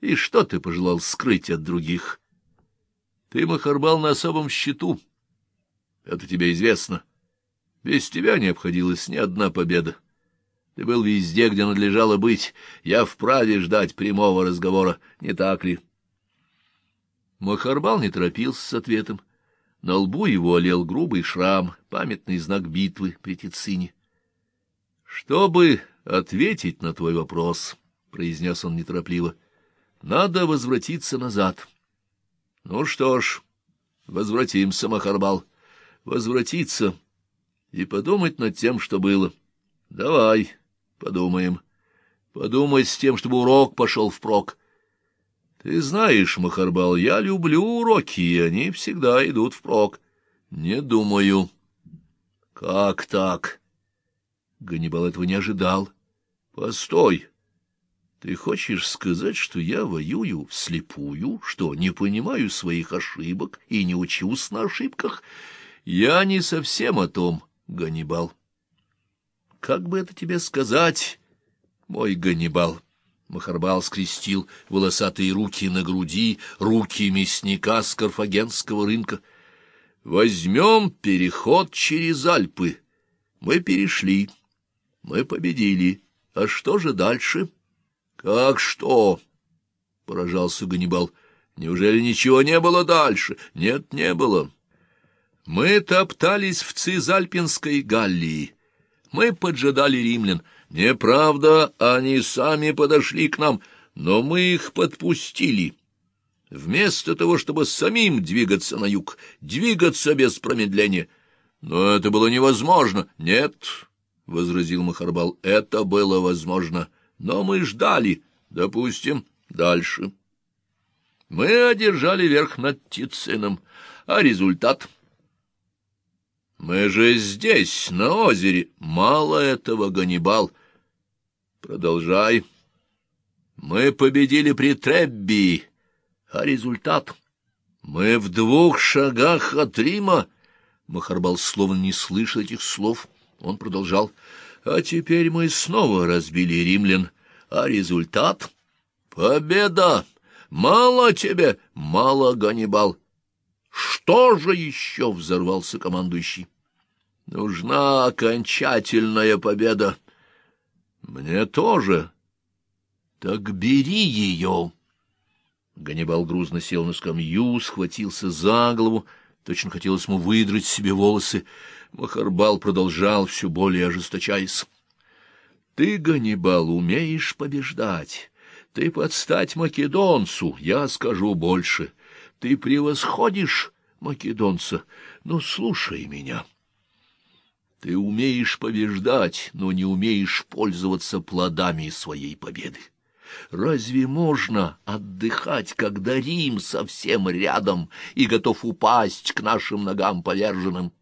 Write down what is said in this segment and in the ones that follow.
И что ты пожелал скрыть от других? Ты, Махарбал, на особом счету. Это тебе известно. Без тебя не обходилась ни одна победа. Ты был везде, где надлежало быть. Я вправе ждать прямого разговора, не так ли? Махарбал не торопился с ответом. На лбу его олел грубый шрам, памятный знак битвы при Тицине. — Чтобы ответить на твой вопрос, — произнес он неторопливо, — надо возвратиться назад. — Ну что ж, возвратимся, Махарбал, возвратиться и подумать над тем, что было. Давай, подумаем. Подумать с тем, чтобы урок пошел впрок. Ты знаешь, Махарбал, я люблю уроки, и они всегда идут впрок. Не думаю. Как так? Ганнибал этого не ожидал. Постой. Ты хочешь сказать, что я воюю вслепую, что не понимаю своих ошибок и не учусь на ошибках? Я не совсем о том, Ганнибал. Как бы это тебе сказать, мой Ганнибал? Махарбал скрестил волосатые руки на груди, руки мясника с карфагенского рынка. Возьмем переход через Альпы. Мы перешли. Мы победили. А что же дальше? — Как что? — поражался Ганнибал. — Неужели ничего не было дальше? Нет, не было. Мы топтались в Цизальпинской Галлии. Мы поджидали римлян. Неправда, они сами подошли к нам, но мы их подпустили. Вместо того, чтобы самим двигаться на юг, двигаться без промедления. Но это было невозможно. Нет, — возразил Махарбал, — это было возможно. Но мы ждали, допустим, дальше. Мы одержали верх над Тицином. А результат? Мы же здесь, на озере. Мало этого, Ганнибал. Продолжай. Мы победили при Требби. А результат? Мы в двух шагах от Рима. Махарбал словно не слышал этих слов. Он продолжал. А теперь мы снова разбили римлян. А результат? Победа! Мало тебе, мало, Ганнибал. Что же еще? — взорвался командующий. Нужна окончательная победа. Мне тоже. Так бери ее. Ганнибал грузно сел на скамью, схватился за голову, точно хотелось ему выдрать себе волосы. Махарбал продолжал, все более ожесточаясь. — Ты, Ганнибал, умеешь побеждать. Ты подстать македонцу, я скажу больше. Ты превосходишь македонца, но слушай меня. Ты умеешь побеждать, но не умеешь пользоваться плодами своей победы. Разве можно отдыхать, когда Рим совсем рядом и готов упасть к нашим ногам поверженным?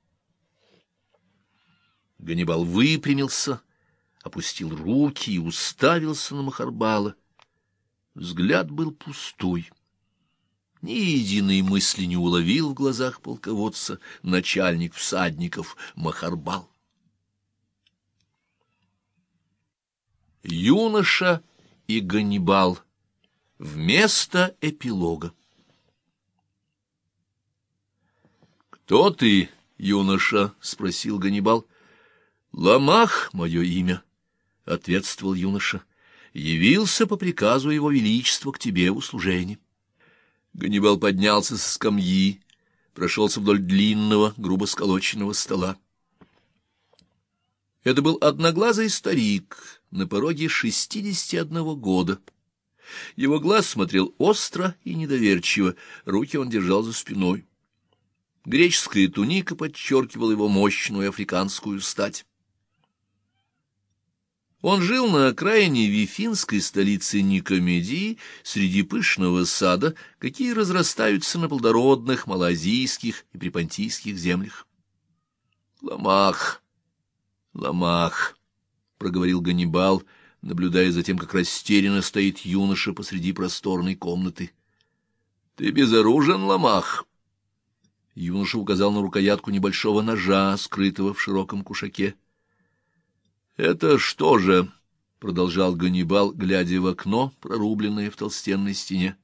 Ганнибал выпрямился, опустил руки и уставился на Махарбала. Взгляд был пустой. Ни единой мысли не уловил в глазах полководца начальник всадников Махарбал. Юноша и Ганнибал. Вместо эпилога. «Кто ты, юноша?» — спросил Ганнибал. «Ламах — мое имя», — ответствовал юноша. «Явился по приказу его величества к тебе в услужение». Ганнибал поднялся со скамьи, прошелся вдоль длинного, грубо сколоченного стола. Это был одноглазый старик на пороге шестидесяти одного года. Его глаз смотрел остро и недоверчиво, руки он держал за спиной. Греческая туника подчеркивала его мощную африканскую стать. Он жил на окраине вифинской столицы Никомедии, среди пышного сада, какие разрастаются на плодородных малазийских и припонтийских землях. Ламах, Ламах, — проговорил Ганнибал, наблюдая за тем, как растерянно стоит юноша посреди просторной комнаты. — Ты безоружен, Ламах? Юноша указал на рукоятку небольшого ножа, скрытого в широком кушаке. — Это что же? — продолжал Ганнибал, глядя в окно, прорубленное в толстенной стене.